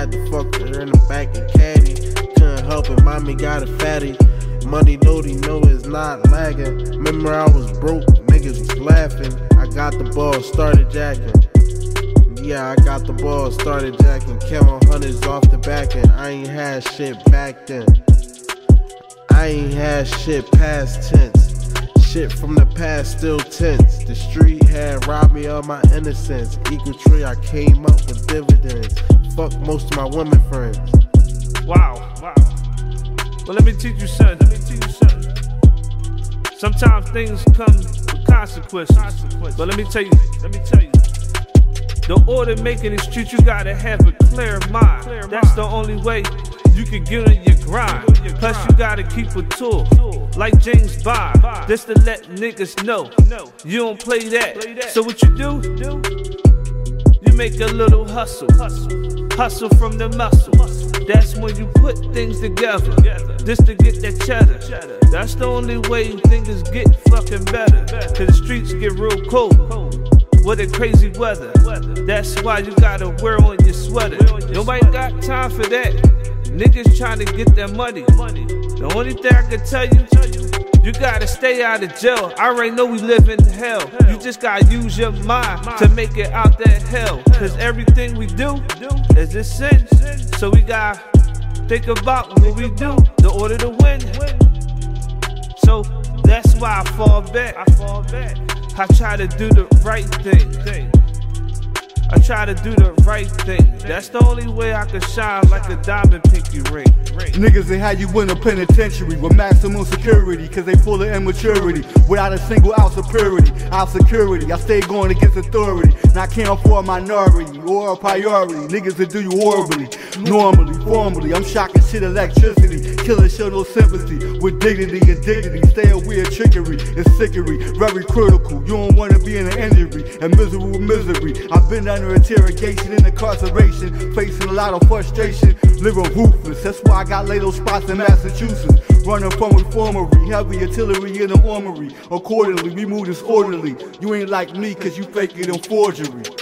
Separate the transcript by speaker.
Speaker 1: had to fuck her in the back of caddy. Couldn't help it, mommy got a fatty. Money Lodi, no, it's not lagging. Remember, I was broke, niggas was laughing. I got the ball, started jacking. Yeah, I got the ball, started jacking. Counting hundreds off the back end. I ain't had shit back then. I ain't had shit past tense. Shit from the past still tense. The street had robbed me of my innocence. Equal tree, I came up with dividends. Fuck most of my women friends.
Speaker 2: Wow, wow. Well, let me teach you something. Let me teach you something. Sometimes things come with consequences. But let me tell you, let me tell you. The order making is street, you gotta have a clear mind. That's the only way you can get on your grind. Plus, you gotta keep a tool. Like James Bond. just to let niggas know no. you don't play that. So, what you do? You make a little hustle. Hustle from the muscle. That's when you put things together. Just to get that cheddar. That's the only way things get fucking better. Cause the streets get real cold. With the crazy weather. That's why you gotta wear on your sweater. Nobody got time for that. Niggas trying to get their money. The only thing I can tell you, you gotta stay out of jail. I already know we live in hell. You just gotta use your mind to make it out that hell. Cause everything we do is a sin. So we gotta think about what we do in order to win. So that's why I fall back. I fall back. I try to do the right thing. I try to do the right thing. That's the only way I can shine like a diamond pinky ring.
Speaker 3: Niggas ain't how you in a penitentiary with maximum security, cause they full of immaturity. Without a single ounce of purity, out security. I stay going against authority. Not caring for a minority or a priority. Niggas that do you horribly, normally, formally. I'm shocking shit electricity. Killer show no sympathy with dignity and dignity. Stay aware of trickery and sickery. Very critical. You don't wanna be in an injury and miserable misery. I've been under interrogation and incarceration, facing a lot of frustration, living ruthless. That's why I got laid those spots in Massachusetts. Running from reformery, heavy artillery in the armory. Accordingly, we move disorderly. You ain't like me, cause you fake it in forgery.